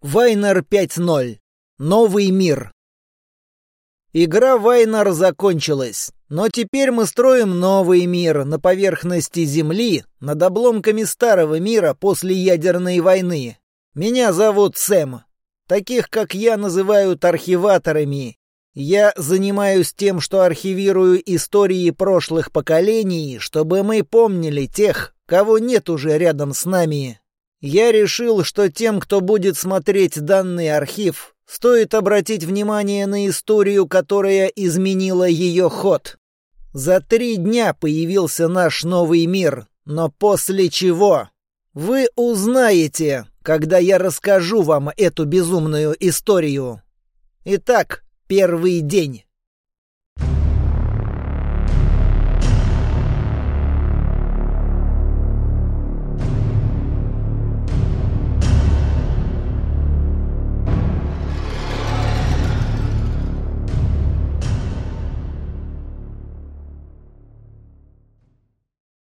Вайнер 5.0. Новый мир. Игра Вайнер закончилась, но теперь мы строим новый мир на поверхности Земли, над обломками старого мира после ядерной войны. Меня зовут Сэм. Таких, как я, называют архиваторами. Я занимаюсь тем, что архивирую истории прошлых поколений, чтобы мы помнили тех, кого нет уже рядом с нами. Я решил, что тем, кто будет смотреть данный архив, стоит обратить внимание на историю, которая изменила ее ход. За три дня появился наш новый мир, но после чего? Вы узнаете, когда я расскажу вам эту безумную историю. Итак, первый день.